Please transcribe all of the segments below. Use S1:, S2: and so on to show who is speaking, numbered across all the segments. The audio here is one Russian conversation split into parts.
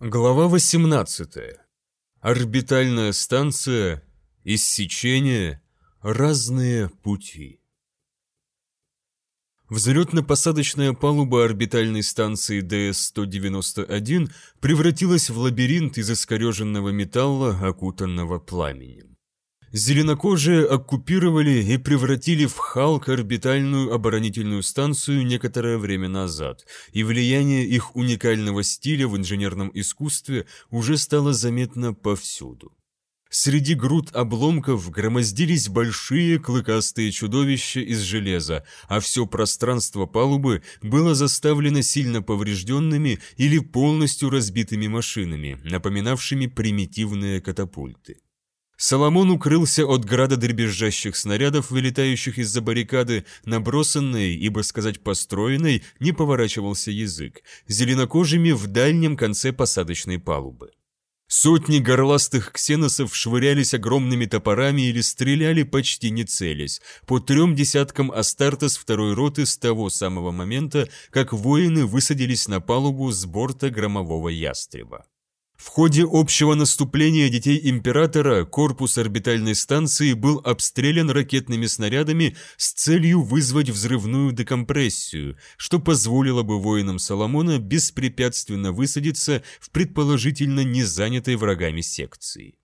S1: Глава 18. Орбитальная станция, иссечение, разные пути. Взлетно-посадочная палуба орбитальной станции ДС-191 превратилась в лабиринт из искореженного металла, окутанного пламенем. Зеленокожие оккупировали и превратили в Халк орбитальную оборонительную станцию некоторое время назад, и влияние их уникального стиля в инженерном искусстве уже стало заметно повсюду. Среди груд обломков громоздились большие клыкастые чудовища из железа, а все пространство палубы было заставлено сильно поврежденными или полностью разбитыми машинами, напоминавшими примитивные катапульты. Соломон укрылся от града дребезжащих снарядов, вылетающих из-за баррикады, набросанной, ибо сказать построенной, не поворачивался язык, зеленокожими в дальнем конце посадочной палубы. Сотни горластых ксеносов швырялись огромными топорами или стреляли почти не целясь, по трем десяткам Астартес второй роты с того самого момента, как воины высадились на палубу с борта громового ястреба. В ходе общего наступления детей Императора корпус орбитальной станции был обстрелян ракетными снарядами с целью вызвать взрывную декомпрессию, что позволило бы воинам Соломона беспрепятственно высадиться в предположительно не занятой врагами секции.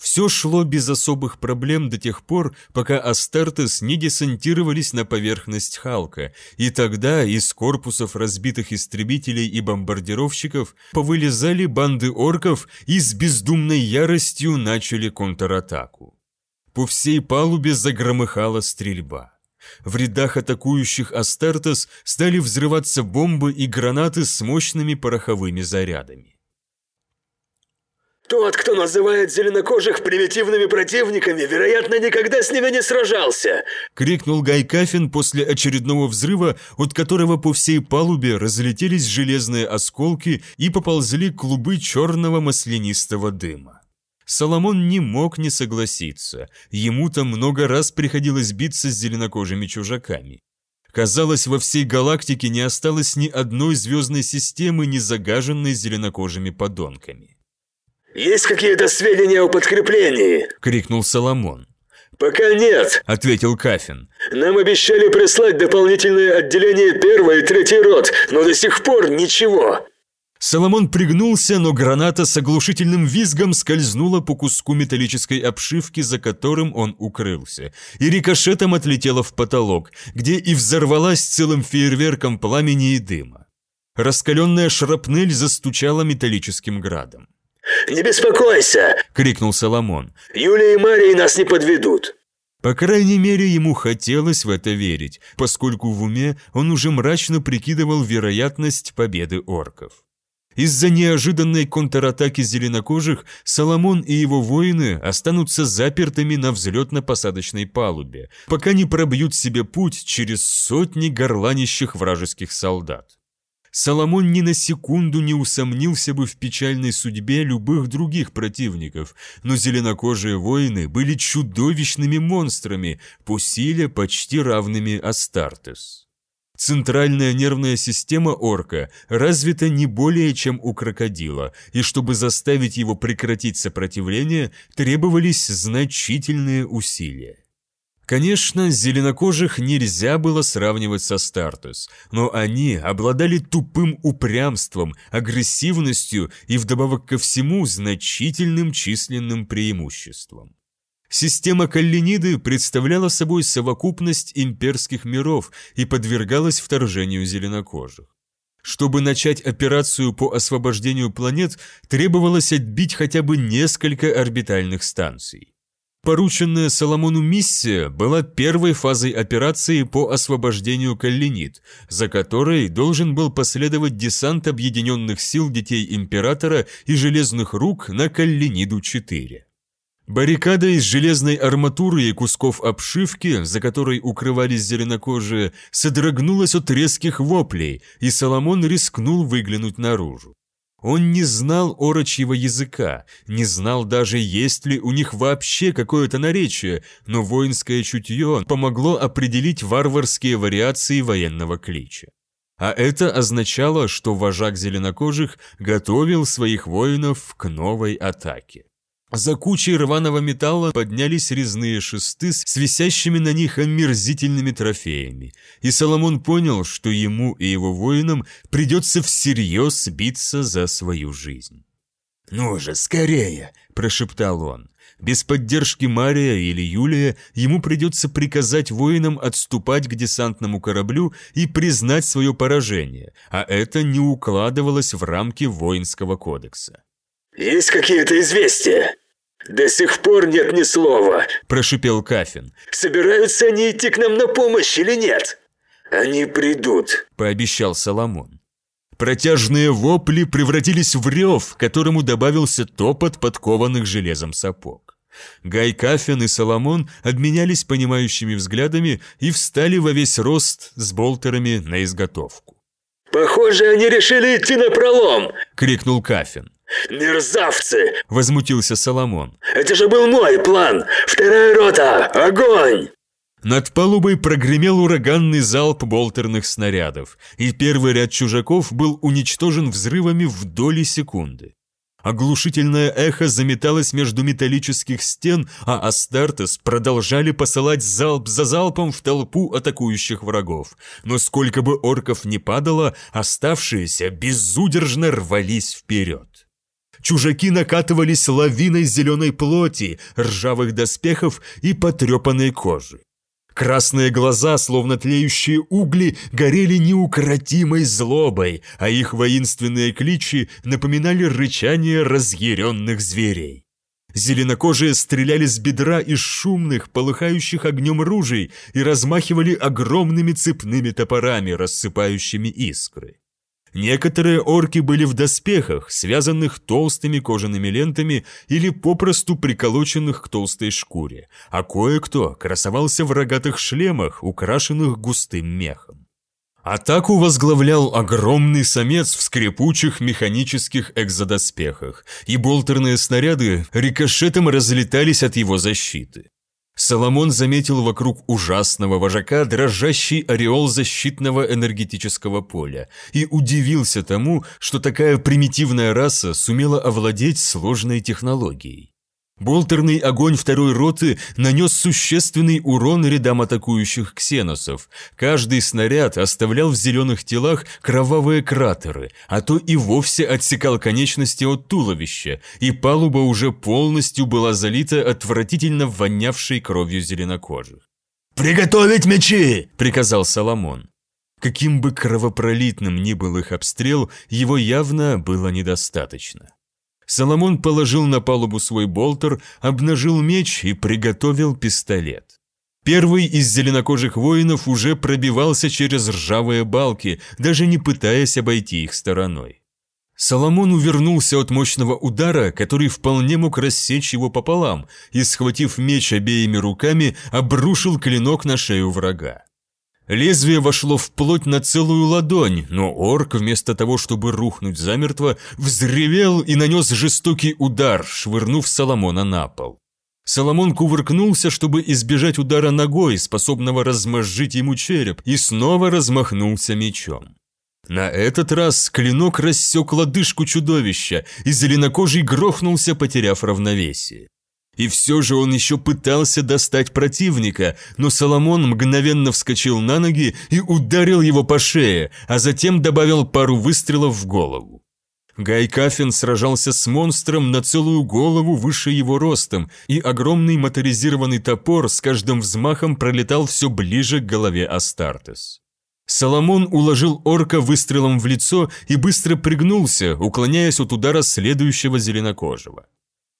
S1: Все шло без особых проблем до тех пор, пока Астартес не десантировались на поверхность Халка, и тогда из корпусов разбитых истребителей и бомбардировщиков повылезали банды орков и с бездумной яростью начали контратаку. По всей палубе загромыхала стрельба. В рядах атакующих Астартес стали взрываться бомбы и гранаты с мощными пороховыми зарядами.
S2: Тот, кто называет зеленокожих примитивными противниками, вероятно, никогда с ними не сражался!»
S1: — крикнул Гай Кафин после очередного взрыва, от которого по всей палубе разлетелись железные осколки и поползли клубы черного маслянистого дыма. Соломон не мог не согласиться, ему-то много раз приходилось биться с зеленокожими чужаками. Казалось, во всей галактике не осталось ни одной звездной системы, не загаженной зеленокожими подонками.
S2: «Есть какие-то сведения о подкреплении?»
S1: – крикнул Соломон.
S2: «Пока нет», –
S1: ответил Кафин.
S2: «Нам обещали прислать дополнительные отделения первой и третьей рот, но до сих пор ничего».
S1: Соломон пригнулся, но граната с оглушительным визгом скользнула по куску металлической обшивки, за которым он укрылся, и рикошетом отлетела в потолок, где и взорвалась целым фейерверком пламени и дыма. Раскаленная шрапнель застучала металлическим градом.
S2: «Не беспокойся!»
S1: – крикнул Соломон.
S2: «Юлия и Мария нас не подведут!»
S1: По крайней мере, ему хотелось в это верить, поскольку в уме он уже мрачно прикидывал вероятность победы орков. Из-за неожиданной контратаки зеленокожих Соломон и его воины останутся запертыми на взлетно-посадочной палубе, пока не пробьют себе путь через сотни горланищих вражеских солдат. Соломон ни на секунду не усомнился бы в печальной судьбе любых других противников, но зеленокожие воины были чудовищными монстрами, по силе почти равными Астартес. Центральная нервная система орка развита не более чем у крокодила, и чтобы заставить его прекратить сопротивление, требовались значительные усилия. Конечно, зеленокожих нельзя было сравнивать со Стартус, но они обладали тупым упрямством, агрессивностью и вдобавок ко всему значительным численным преимуществом. Система Каллиниды представляла собой совокупность имперских миров и подвергалась вторжению зеленокожих. Чтобы начать операцию по освобождению планет, требовалось отбить хотя бы несколько орбитальных станций. Порученная Соломону миссия была первой фазой операции по освобождению Каллинит, за которой должен был последовать десант объединенных сил детей Императора и Железных Рук на Каллиниду-4. Баррикада из железной арматуры и кусков обшивки, за которой укрывались зеленокожие, содрогнулась от резких воплей, и Соломон рискнул выглянуть наружу. Он не знал орочьего языка, не знал даже, есть ли у них вообще какое-то наречие, но воинское чутье помогло определить варварские вариации военного клича. А это означало, что вожак зеленокожих готовил своих воинов к новой атаке. За кучей рваного металла поднялись резные шесты с висящими на них омерзительными трофеями, и Соломон понял, что ему и его воинам придется всерьез биться за свою жизнь. «Ну же, скорее!» – прошептал он. Без поддержки Мария или Юлия ему придется приказать воинам отступать к десантному кораблю и признать свое поражение, а это не укладывалось в рамки воинского кодекса.
S2: «Есть какие-то известия?» «До сих пор нет ни слова», –
S1: прошипел Кафин.
S2: «Собираются они идти к нам на помощь или нет?» «Они придут», –
S1: пообещал Соломон. Протяжные вопли превратились в рев, которому добавился топот подкованных железом сапог. Гай Кафин и Соломон обменялись понимающими взглядами и встали во весь рост с болтерами на изготовку.
S2: «Похоже, они решили идти на пролом!»
S1: — крикнул Кафин.
S2: «Мерзавцы!»
S1: — возмутился Соломон.
S2: «Это же был мой план! Вторая рота! Огонь!»
S1: Над палубой прогремел ураганный залп болтерных снарядов, и первый ряд чужаков был уничтожен взрывами в доли секунды. Оглушительное эхо заметалось между металлических стен, а Астартес продолжали посылать залп за залпом в толпу атакующих врагов. Но сколько бы орков не падало, оставшиеся безудержно рвались вперед. Чужаки накатывались лавиной зеленой плоти, ржавых доспехов и потрепанной кожи. Красные глаза, словно тлеющие угли, горели неукротимой злобой, а их воинственные кличи напоминали рычание разъяренных зверей. Зеленокожие стреляли с бедра из шумных, полыхающих огнем ружей и размахивали огромными цепными топорами, рассыпающими искры. Некоторые орки были в доспехах, связанных толстыми кожаными лентами или попросту приколоченных к толстой шкуре, а кое-кто красовался в рогатых шлемах, украшенных густым мехом. Атаку возглавлял огромный самец в скрипучих механических экзодоспехах, и болтерные снаряды рикошетом разлетались от его защиты. Соломон заметил вокруг ужасного вожака дрожащий ореол защитного энергетического поля и удивился тому, что такая примитивная раса сумела овладеть сложной технологией. Болтерный огонь второй роты нанес существенный урон рядам атакующих ксеносов. Каждый снаряд оставлял в зеленых телах кровавые кратеры, а то и вовсе отсекал конечности от туловища, и палуба уже полностью была залита отвратительно вонявшей кровью зеленокожих. «Приготовить мечи!» – приказал Соломон. Каким бы кровопролитным ни был их обстрел, его явно было недостаточно. Соломон положил на палубу свой болтер, обнажил меч и приготовил пистолет. Первый из зеленокожих воинов уже пробивался через ржавые балки, даже не пытаясь обойти их стороной. Соломон увернулся от мощного удара, который вполне мог рассечь его пополам, и, схватив меч обеими руками, обрушил клинок на шею врага. Лезвие вошло вплоть на целую ладонь, но орк, вместо того, чтобы рухнуть замертво, взревел и нанес жестокий удар, швырнув Соломона на пол. Соломон кувыркнулся, чтобы избежать удара ногой, способного размозжить ему череп, и снова размахнулся мечом. На этот раз клинок рассек лодыжку чудовища, и зеленокожий грохнулся, потеряв равновесие. И все же он еще пытался достать противника, но Соломон мгновенно вскочил на ноги и ударил его по шее, а затем добавил пару выстрелов в голову. Гай Кафин сражался с монстром на целую голову выше его ростом, и огромный моторизированный топор с каждым взмахом пролетал все ближе к голове Астартес. Соломон уложил орка выстрелом в лицо и быстро пригнулся, уклоняясь от удара следующего зеленокожего.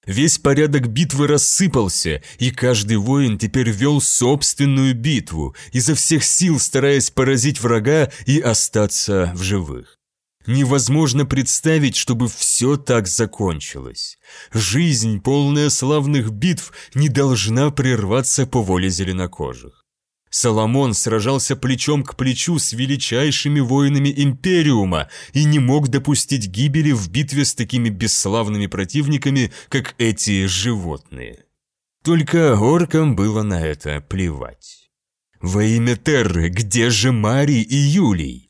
S1: Весь порядок битвы рассыпался, и каждый воин теперь вел собственную битву, изо всех сил стараясь поразить врага и остаться в живых. Невозможно представить, чтобы все так закончилось. Жизнь, полная славных битв, не должна прерваться по воле зеленокожих. Соломон сражался плечом к плечу с величайшими воинами Империума и не мог допустить гибели в битве с такими бесславными противниками, как эти животные. Только оркам было на это плевать. Во имя Терры, где же Мари и Юлий?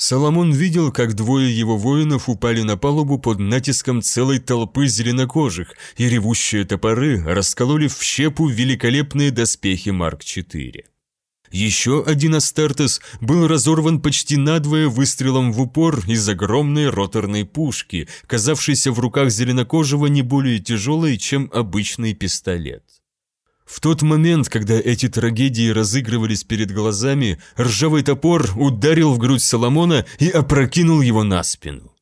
S1: Соломон видел, как двое его воинов упали на палубу под натиском целой толпы зеленокожих, и ревущие топоры раскололи в щепу великолепные доспехи Марк-4. Еще один Астартес был разорван почти надвое выстрелом в упор из огромной роторной пушки, казавшейся в руках зеленокожего не более тяжелой, чем обычный пистолет. В тот момент, когда эти трагедии разыгрывались перед глазами, ржавый топор ударил в грудь Соломона и опрокинул его на спину.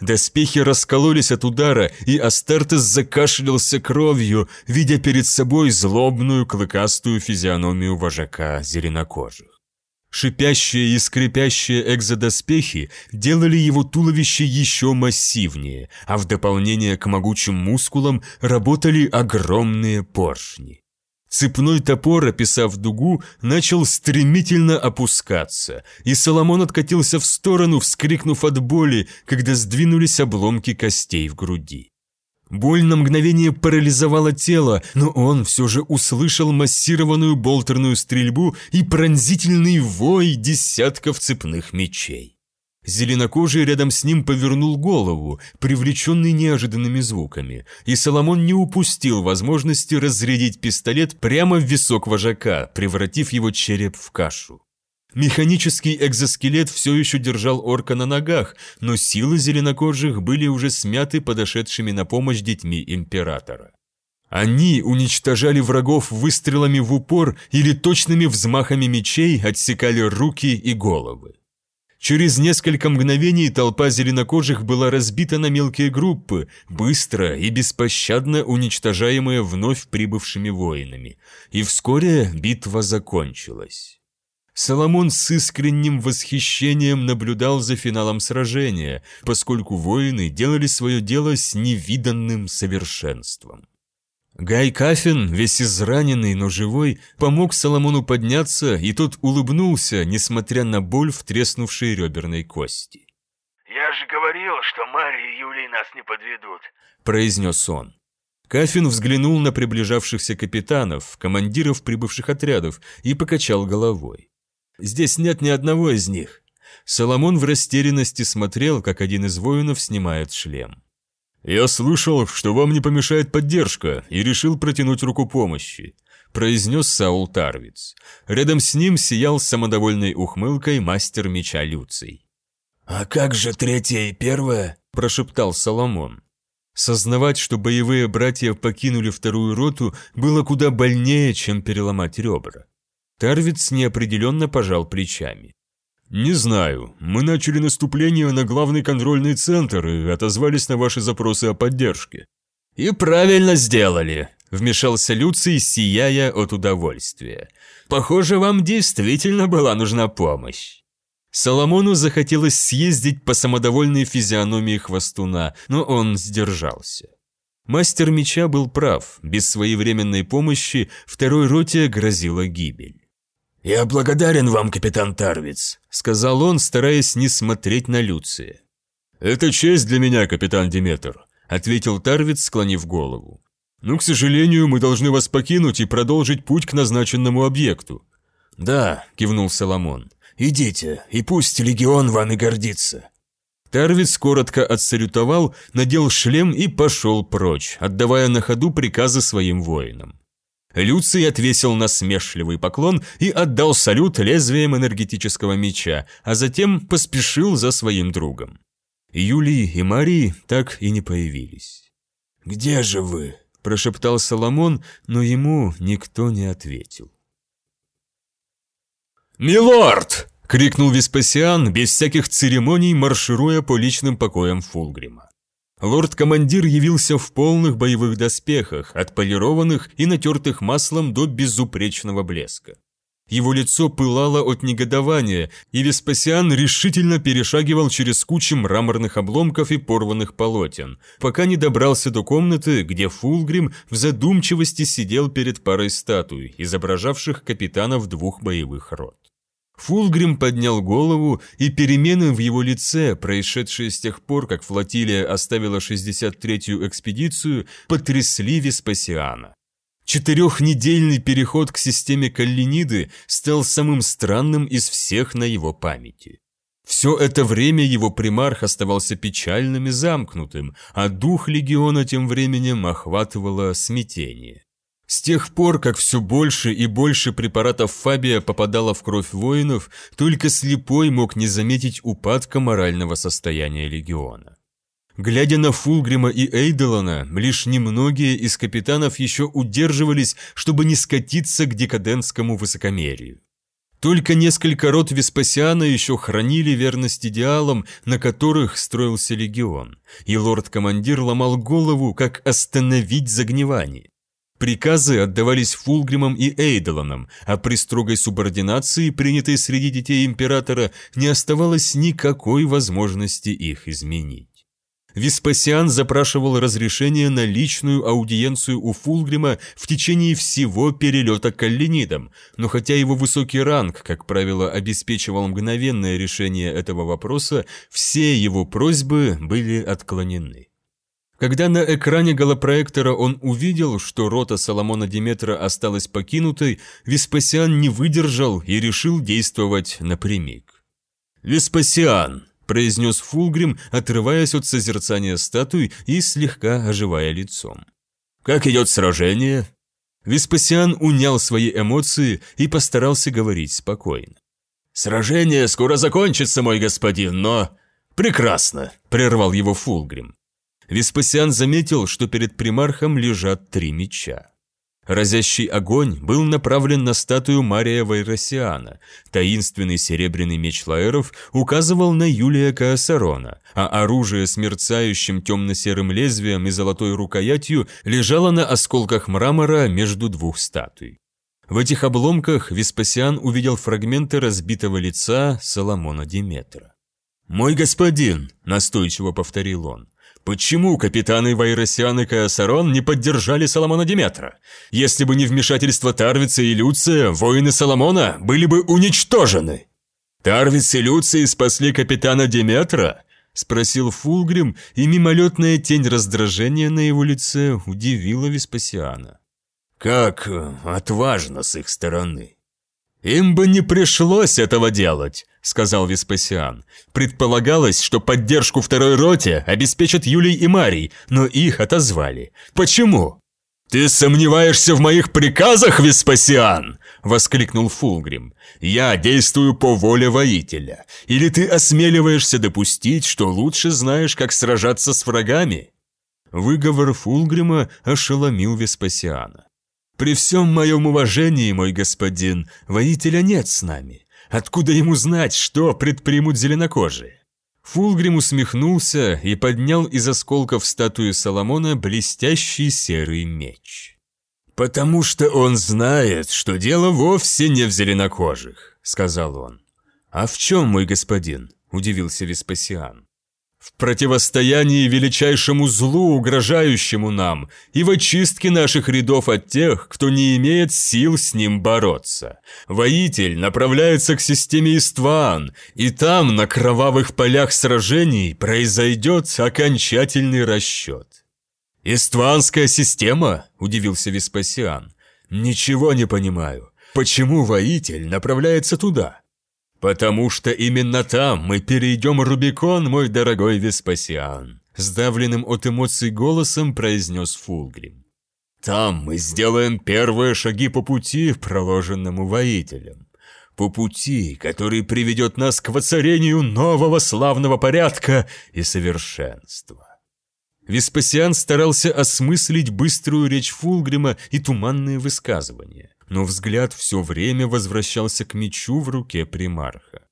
S1: Доспехи раскололись от удара, и Астартес закашлялся кровью, видя перед собой злобную клыкастую физиономию вожака зеленокожих. Шипящие и скрипящие экзодоспехи делали его туловище еще массивнее, а в дополнение к могучим мускулам работали огромные поршни. Цепной топор, описав дугу, начал стремительно опускаться, и Соломон откатился в сторону, вскрикнув от боли, когда сдвинулись обломки костей в груди. Боль на мгновение парализовала тело, но он все же услышал массированную болтерную стрельбу и пронзительный вой десятков цепных мечей. Зеленокожий рядом с ним повернул голову, привлеченный неожиданными звуками, и Соломон не упустил возможности разрядить пистолет прямо в висок вожака, превратив его череп в кашу. Механический экзоскелет все еще держал орка на ногах, но силы зеленокожих были уже смяты подошедшими на помощь детьми императора. Они уничтожали врагов выстрелами в упор или точными взмахами мечей отсекали руки и головы. Через несколько мгновений толпа зеленокожих была разбита на мелкие группы, быстро и беспощадно уничтожаемые вновь прибывшими воинами, и вскоре битва закончилась. Соломон с искренним восхищением наблюдал за финалом сражения, поскольку воины делали свое дело с невиданным совершенством. Гай Кафин, весь израненный, но живой, помог Соломону подняться, и тот улыбнулся, несмотря на боль в треснувшей реберной кости.
S3: «Я же говорил, что Мария и Юлий нас не подведут», –
S1: произнес он. Кафин взглянул на приближавшихся капитанов, командиров прибывших отрядов, и покачал головой. «Здесь нет ни одного из них». Соломон в растерянности смотрел, как один из воинов снимает шлем. «Я слышал, что вам не помешает поддержка, и решил протянуть руку помощи», – произнес Саул Тарвиц. Рядом с ним сиял самодовольной ухмылкой мастер меча Люций.
S4: «А как же третья и первая?»
S1: – прошептал Соломон. Сознавать, что боевые братья покинули вторую роту, было куда больнее, чем переломать ребра. Тарвиц неопределенно пожал плечами. «Не знаю. Мы начали наступление на главный контрольный центр и отозвались на ваши запросы о поддержке».
S5: «И правильно сделали», – вмешался Люций, сияя от удовольствия. «Похоже, вам действительно была нужна помощь».
S1: Соломону захотелось съездить по самодовольной физиономии хвостуна, но он сдержался. Мастер меча был прав, без своевременной помощи второй роте грозила гибель.
S4: «Я благодарен вам, капитан Тарвиц», —
S1: сказал он, стараясь не смотреть на Люция. «Это честь для меня, капитан Диметр», — ответил Тарвиц, склонив голову. «Но, к сожалению, мы должны вас покинуть и продолжить путь к назначенному объекту».
S4: «Да», — кивнул Соломон, — «идите, и пусть легион вами гордится».
S1: Тарвиц коротко отсалютовал, надел шлем и пошел прочь, отдавая на ходу приказы своим воинам. Люций отвесил насмешливый поклон и отдал салют лезвием энергетического меча, а затем поспешил за своим другом. Юлий и Марии так и не появились.
S4: «Где же вы?»
S1: – прошептал Соломон, но ему никто не ответил.
S5: «Милорд!»
S1: – крикнул Веспасиан, без всяких церемоний маршируя по личным покоям Фулгрима. Лорд-командир явился в полных боевых доспехах, отполированных и натертых маслом до безупречного блеска. Его лицо пылало от негодования, и Веспасиан решительно перешагивал через кучи мраморных обломков и порванных полотен, пока не добрался до комнаты, где Фулгрим в задумчивости сидел перед парой статуй, изображавших капитанов двух боевых рот. Фулгрим поднял голову, и перемены в его лице, происшедшие с тех пор, как флотилия оставила 63-ю экспедицию, потрясли Веспасиана. Четырехнедельный переход к системе Каллиниды стал самым странным из всех на его памяти. Все это время его примарх оставался печальным и замкнутым, а дух легиона тем временем охватывало смятение. С тех пор, как все больше и больше препаратов Фабия попадало в кровь воинов, только слепой мог не заметить упадка морального состояния легиона. Глядя на Фулгрима и Эйделона, лишь немногие из капитанов еще удерживались, чтобы не скатиться к декадентскому высокомерию. Только несколько род Веспасиана еще хранили верность идеалам, на которых строился легион, и лорд-командир ломал голову, как остановить загнивание. Приказы отдавались Фулгримам и Эйдоланам, а при строгой субординации, принятой среди детей императора, не оставалось никакой возможности их изменить. Веспасиан запрашивал разрешение на личную аудиенцию у Фулгрима в течение всего перелета к Алленидам, но хотя его высокий ранг, как правило, обеспечивал мгновенное решение этого вопроса, все его просьбы были отклонены. Когда на экране голопроектора он увидел, что рота Соломона Диметра осталась покинутой, Веспасиан не выдержал и решил действовать напрямик. «Веспасиан!» – произнес Фулгрим, отрываясь от созерцания статуй и слегка оживая лицом. «Как идет сражение?» Веспасиан унял свои эмоции и постарался говорить спокойно. «Сражение скоро закончится, мой господин, но...» «Прекрасно!» – прервал его Фулгрим. Веспасиан заметил, что перед примархом лежат три меча. Разящий огонь был направлен на статую Мария Вайросиана. Таинственный серебряный меч Лаэров указывал на Юлия Каосарона, а оружие с мерцающим темно-серым лезвием и золотой рукоятью лежало на осколках мрамора между двух статуй. В этих обломках Веспасиан увидел фрагменты разбитого лица Соломона Диметра. «Мой господин», – настойчиво повторил он, Почему капитаны Вайросиан и Каосарон не поддержали Соломона Диметра? Если бы не вмешательство Тарвица и Люция, воины Соломона были бы уничтожены. Тарвиц и Люций спасли капитана Диметра? Спросил Фулгрим, и мимолетная тень раздражения на его лице удивила Веспасиана. Как отважно с их стороны. «Им бы не пришлось этого делать», — сказал Веспасиан. «Предполагалось, что поддержку второй роте обеспечат Юлий и Марий, но их отозвали. Почему?» «Ты сомневаешься в моих приказах, Веспасиан?» — воскликнул Фулгрим. «Я действую по воле воителя. Или ты осмеливаешься допустить, что лучше знаешь, как сражаться с врагами?» Выговор Фулгрима ошеломил Веспасиана. При всем моем уважении, мой господин, воителя нет с нами. Откуда ему знать, что предпримут зеленокожие?» Фулгрим усмехнулся и поднял из осколков статуи Соломона блестящий серый меч. «Потому что он знает, что дело вовсе не в зеленокожих», — сказал он. «А в чем, мой господин?» — удивился Веспасиан в противостоянии величайшему злу, угрожающему нам, и в очистке наших рядов от тех, кто не имеет сил с ним бороться. Воитель направляется к системе Истван, и там, на кровавых полях сражений, произойдет окончательный расчет. «Истванская система?» – удивился Веспасиан. «Ничего не понимаю. Почему воитель направляется туда?» «Потому что именно там мы перейдем Рубикон, мой дорогой Веспасиан», сдавленным от эмоций голосом произнес Фулгрим. «Там мы сделаем первые шаги по пути, проложенному воителем. По пути, который приведет нас к воцарению нового славного порядка и совершенства». Веспасиан старался осмыслить быструю речь Фулгрима и туманные высказывания но взгляд все время возвращался к мечу в руке примарха.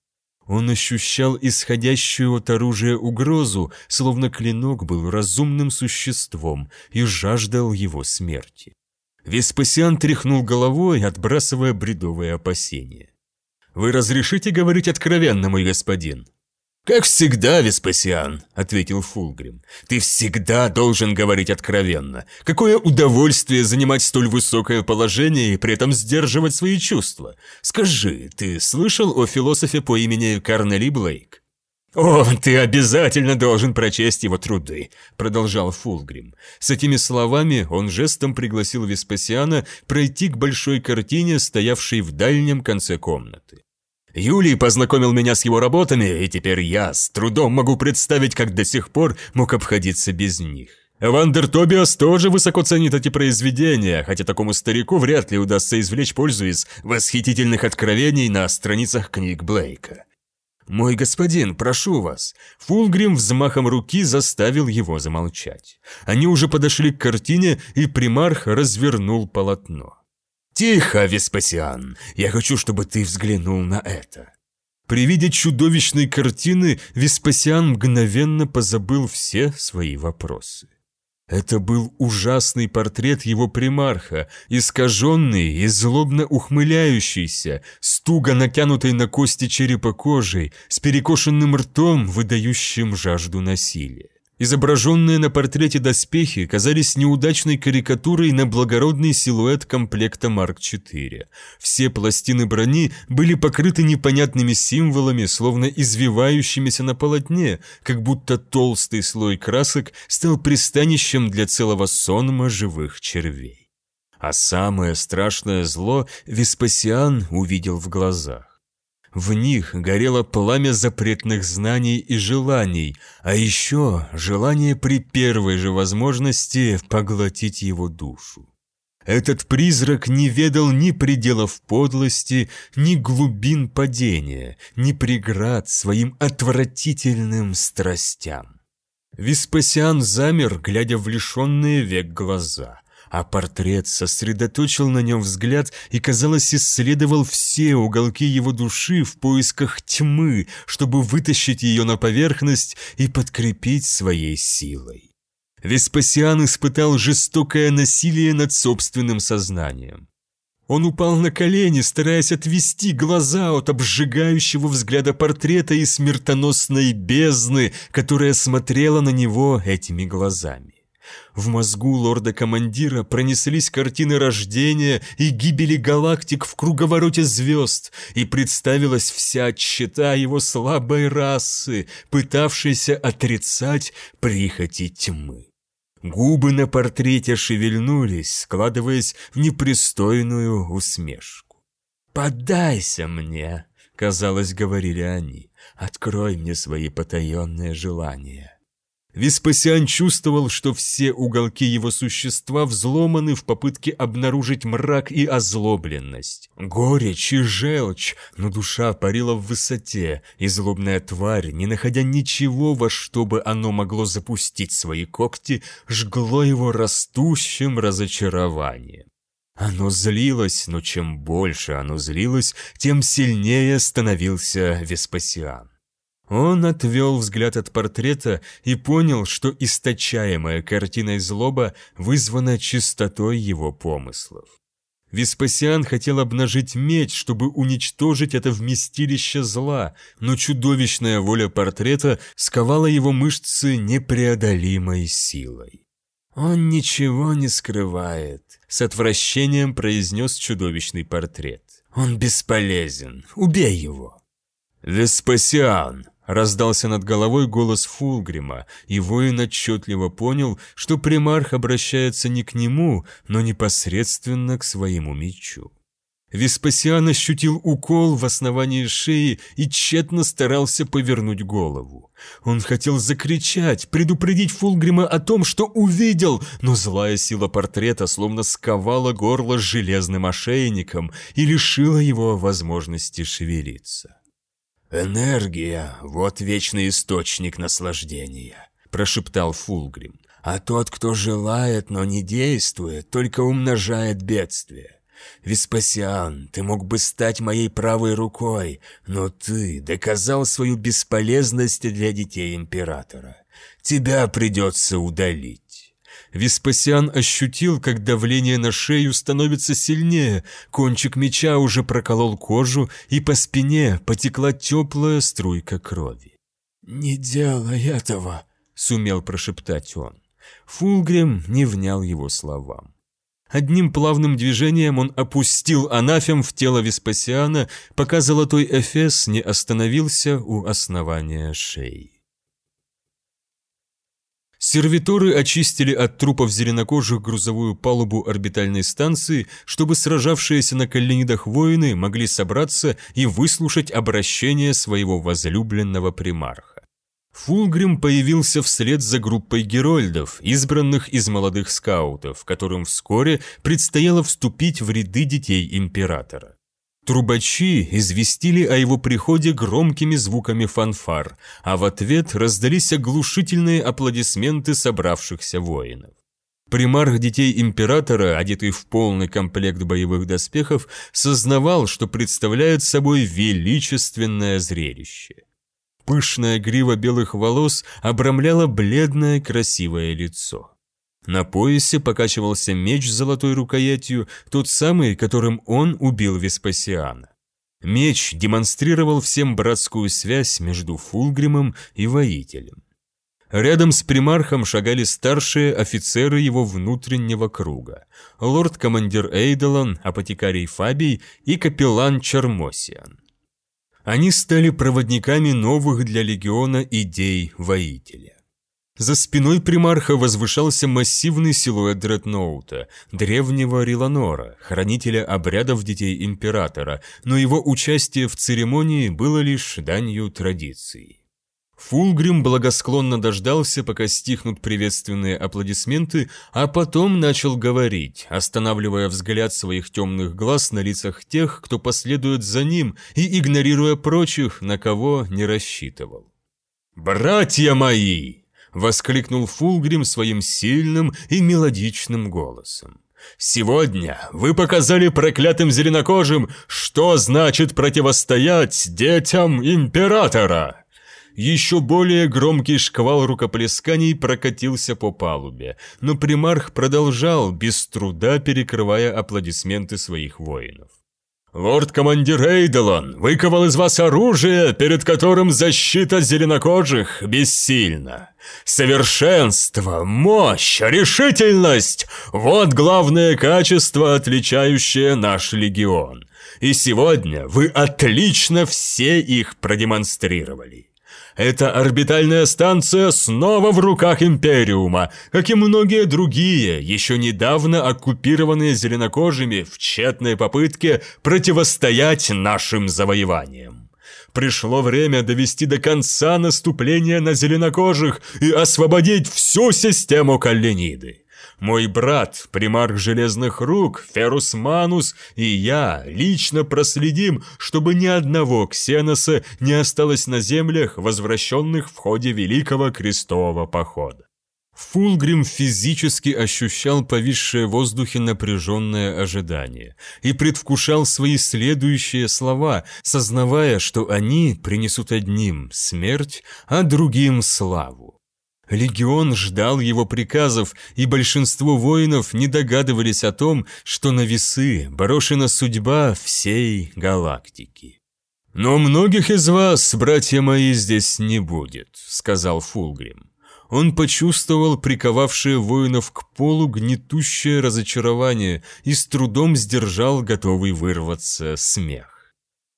S1: Он ощущал исходящую от оружия угрозу, словно клинок был разумным существом и жаждал его смерти. Веспасиан тряхнул головой, отбрасывая бредовые опасения. «Вы разрешите говорить откровенно, мой господин?» «Как всегда, Веспасиан», — ответил Фулгрим. «Ты всегда должен говорить откровенно. Какое удовольствие занимать столь высокое положение и при этом сдерживать свои чувства. Скажи, ты слышал о философе по имени Карнели Блейк?» «О, ты обязательно должен прочесть его труды», — продолжал Фулгрим. С этими словами он жестом пригласил Веспасиана пройти к большой картине, стоявшей в дальнем конце комнаты.
S5: Юлий познакомил меня с его работами, и теперь я с трудом могу представить, как до сих пор мог обходиться без них. Вандер Тобиас тоже высоко ценит эти произведения, хотя такому старику вряд ли удастся извлечь пользу из восхитительных откровений на страницах книг Блейка. «Мой господин, прошу вас!» Фулгрим взмахом руки заставил его замолчать. Они уже подошли к картине, и примарх развернул полотно. «Тихо, Веспасиан! Я хочу, чтобы ты взглянул на это!» При виде чудовищной картины Веспасиан мгновенно позабыл все свои вопросы. Это был ужасный портрет его примарха, искаженный и злобно ухмыляющийся, с туго натянутой на кости черепа кожей, с перекошенным ртом, выдающим жажду насилия. Изображенные на портрете доспехи казались неудачной карикатурой на благородный силуэт комплекта Марк-4. Все пластины брони были покрыты непонятными символами, словно извивающимися на полотне, как будто толстый слой красок стал пристанищем для целого сонма живых червей. А самое страшное зло Веспасиан увидел в глазах. В них горело пламя запретных знаний и желаний, а еще желание при первой же возможности поглотить его душу. Этот призрак не ведал ни пределов подлости, ни глубин падения, ни преград своим отвратительным страстям. Веспасиан замер, глядя в лишенные век глаза а портрет сосредоточил на нем взгляд и, казалось, исследовал все уголки его души в поисках тьмы, чтобы вытащить ее на поверхность и подкрепить своей силой. Веспасиан испытал жестокое насилие над собственным сознанием. Он упал на колени, стараясь отвести глаза от обжигающего взгляда портрета и смертоносной бездны, которая смотрела на него этими глазами. В мозгу лорда-командира пронеслись картины рождения и гибели галактик в круговороте звезд, и представилась вся чета его слабой расы, пытавшейся отрицать прихоти тьмы. Губы на портрете шевельнулись, складываясь в непристойную усмешку. «Поддайся мне!» — казалось, говорили они. «Открой мне свои потаенные желания». Веспасиан чувствовал, что все уголки его существа взломаны в попытке обнаружить мрак и озлобленность. Горечь и желчь, но душа парила в высоте, и злобная тварь, не находя ничего, во что бы оно могло запустить свои когти, жгло его растущим разочарованием. Оно злилось, но чем больше оно злилось, тем сильнее становился Веспасиан. Он отвел взгляд от портрета и понял, что источаемая картиной злоба вызвана чистотой его помыслов. Веспасиан хотел обнажить меч, чтобы уничтожить это вместилище зла, но чудовищная воля портрета сковала его мышцы непреодолимой силой. «Он ничего не скрывает», — с отвращением произнес чудовищный портрет. «Он бесполезен. Убей его». «Веспасиан!» Раздался над головой голос Фулгрима, и воин отчетливо понял, что примарх обращается не к нему, но непосредственно к своему мечу. Веспасиан ощутил укол в основании шеи и тщетно старался повернуть голову. Он хотел закричать, предупредить Фулгрима о том, что увидел, но злая сила портрета словно сковала горло железным ошейником и лишила его возможности шевелиться. «Энергия — вот вечный источник наслаждения», — прошептал Фулгрим. «А тот, кто желает, но не действует, только умножает бедствие. Веспасиан, ты мог бы стать моей правой рукой, но ты доказал свою бесполезность для детей Императора. Тебя придется удалить». Веспасиан ощутил, как давление на шею становится сильнее, кончик меча уже проколол кожу, и по спине потекла теплая струйка крови. «Не делай этого!» — сумел прошептать он. Фулгрим не внял его словам. Одним плавным движением он опустил анафем в тело Веспасиана, пока золотой эфес не остановился у основания шеи.
S1: Сервиторы очистили от трупов зеленокожих грузовую палубу орбитальной станции, чтобы сражавшиеся на коленидах воины могли собраться и выслушать обращение своего возлюбленного примарха. Фулгрим появился вслед за группой герольдов, избранных из молодых скаутов, которым вскоре предстояло вступить в ряды детей императора. Трубачи известили о его приходе громкими звуками фанфар, а в ответ раздались оглушительные аплодисменты собравшихся воинов. Примарх детей императора, одетый в полный комплект боевых доспехов, сознавал, что представляет собой величественное зрелище. Пышная грива белых волос обрамляла бледное красивое лицо. На поясе покачивался меч с золотой рукоятью, тот самый, которым он убил Веспасиана. Меч демонстрировал всем братскую связь между Фулгримом и воителем. Рядом с примархом шагали старшие офицеры его внутреннего круга. Лорд-командир Эйдолон, апотекарий Фабий и капеллан Чармосиан. Они стали проводниками новых для легиона идей воителя. За спиной примарха возвышался массивный силуэт дредноута, древнего Риланора, хранителя обрядов детей императора, но его участие в церемонии было лишь данью традиции. Фулгрим благосклонно дождался, пока стихнут приветственные аплодисменты, а потом начал говорить, останавливая взгляд своих темных глаз на лицах тех, кто последует за ним, и игнорируя прочих, на кого не рассчитывал. «Братья мои!» – воскликнул Фулгрим своим сильным и мелодичным голосом. «Сегодня вы показали проклятым зеленокожим, что значит противостоять детям Императора!» Еще более громкий шквал рукоплесканий прокатился по палубе, но примарх продолжал, без труда перекрывая аплодисменты своих воинов. «Лорд-командир Эйдолон выковал из вас оружие, перед которым защита зеленокожих бессильна. Совершенство, мощь, решительность – вот главное качество, отличающее наш легион. И сегодня вы отлично все их продемонстрировали. Эта орбитальная станция снова в руках Империума, как и многие другие, еще недавно оккупированные зеленокожими в тщетной попытке противостоять нашим завоеваниям. Пришло время довести до конца наступление на зеленокожих и освободить всю систему Каллениды. Мой брат, примарх Железных Рук, Ферус Манус и я лично проследим, чтобы ни одного ксеноса не осталось на землях, возвращенных в ходе Великого Крестового Похода. Фулгрим физически ощущал повисшее в воздухе напряженное ожидание и предвкушал свои следующие слова, сознавая, что они принесут одним смерть, а другим славу. Легион ждал его приказов, и большинство воинов не догадывались о том, что на весы брошена судьба всей галактики. «Но многих из вас, братья мои, здесь не будет», — сказал Фулгрим. Он почувствовал приковавшее воинов к полу гнетущее разочарование и с трудом сдержал готовый вырваться смех.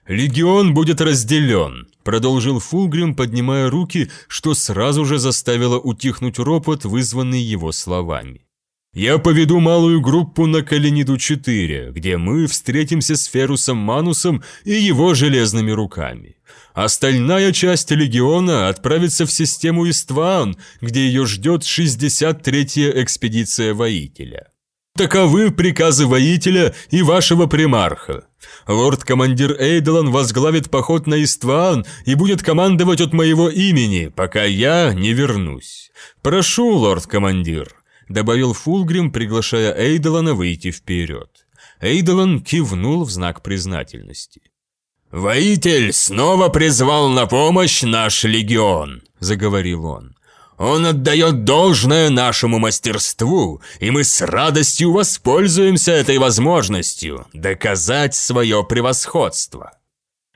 S1: «Легион будет разделен», – продолжил Фулгрим, поднимая руки, что сразу же заставило утихнуть ропот, вызванный его словами. «Я поведу малую группу на Калениду-4, где мы встретимся с Ферусом Манусом и его железными руками. Остальная часть легиона отправится в систему Истван, где ее ждет 63-я экспедиция воителя. Таковы приказы воителя и вашего примарха. Лорд-командир Эйдолан возглавит поход на Истван и будет командовать от моего имени, пока я не вернусь. Прошу, лорд-командир», — добавил Фулгрим, приглашая Эйдолана выйти вперед. Эйдолан кивнул в знак признательности. «Воитель снова призвал на помощь наш легион», — заговорил он. Он отдает должное нашему мастерству, и мы с радостью воспользуемся этой возможностью доказать свое превосходство.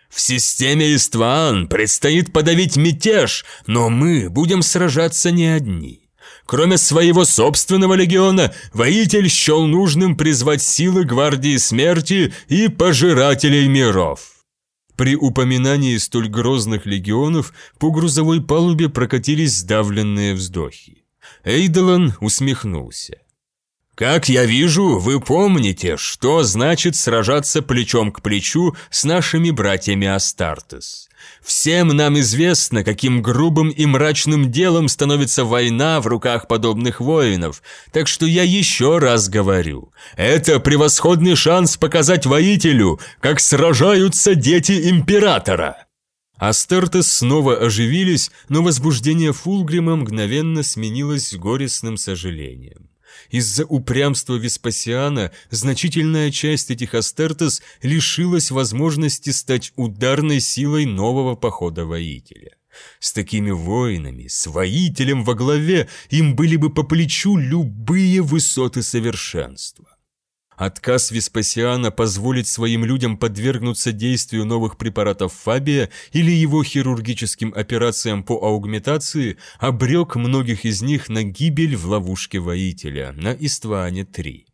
S1: В системе Истван предстоит подавить мятеж, но мы будем сражаться не одни. Кроме своего собственного легиона, воитель счел нужным призвать силы Гвардии Смерти и Пожирателей Миров. При упоминании столь грозных легионов по грузовой палубе прокатились сдавленные вздохи. Эйдолон усмехнулся. «Как я вижу, вы помните, что значит сражаться плечом к плечу с нашими братьями Астартес. Всем нам известно, каким грубым и мрачным делом становится война в руках подобных воинов, так что я еще раз говорю, это превосходный шанс показать воителю, как сражаются дети Императора». Астартес снова оживились, но возбуждение Фулгрима мгновенно сменилось горестным сожалением. Из-за упрямства Веспасиана значительная часть этих Астертес лишилась возможности стать ударной силой нового похода воителя. С такими воинами, с воителем во главе, им были бы по плечу любые высоты совершенства. Отказ Веспасиана позволить своим людям подвергнуться действию новых препаратов Фабия или его хирургическим операциям по аугментации обрек многих из них на гибель в ловушке воителя на Истване-3.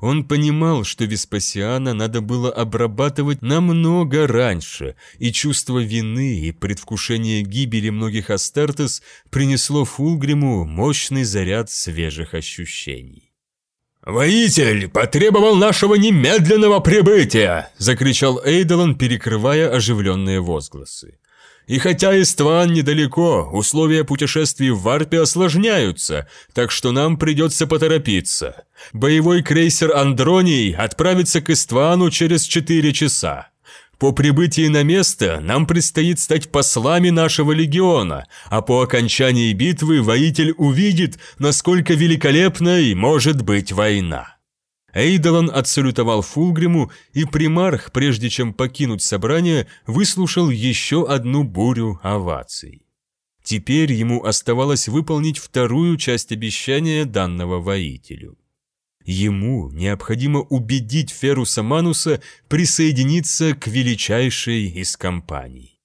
S1: Он понимал, что Веспасиана надо было обрабатывать намного раньше, и чувство вины и предвкушение гибели многих Астартес принесло Фулгриму мощный заряд свежих ощущений.
S5: «Воитель потребовал нашего немедленного прибытия!» – закричал Эйдолон, перекрывая оживленные возгласы. «И хотя Истван недалеко, условия путешествий в Варпе осложняются, так что нам придется поторопиться. Боевой крейсер «Андроний» отправится к Иствану через четыре часа. По прибытии на место нам предстоит стать послами нашего легиона, а по окончании битвы воитель увидит, насколько великолепной может быть война». Эйдолон отсалютовал Фулгриму, и примарх, прежде чем покинуть собрание, выслушал еще одну бурю оваций. Теперь ему оставалось выполнить вторую часть обещания данного воителю. Ему необходимо убедить Феруса Мануса присоединиться к величайшей из компаний.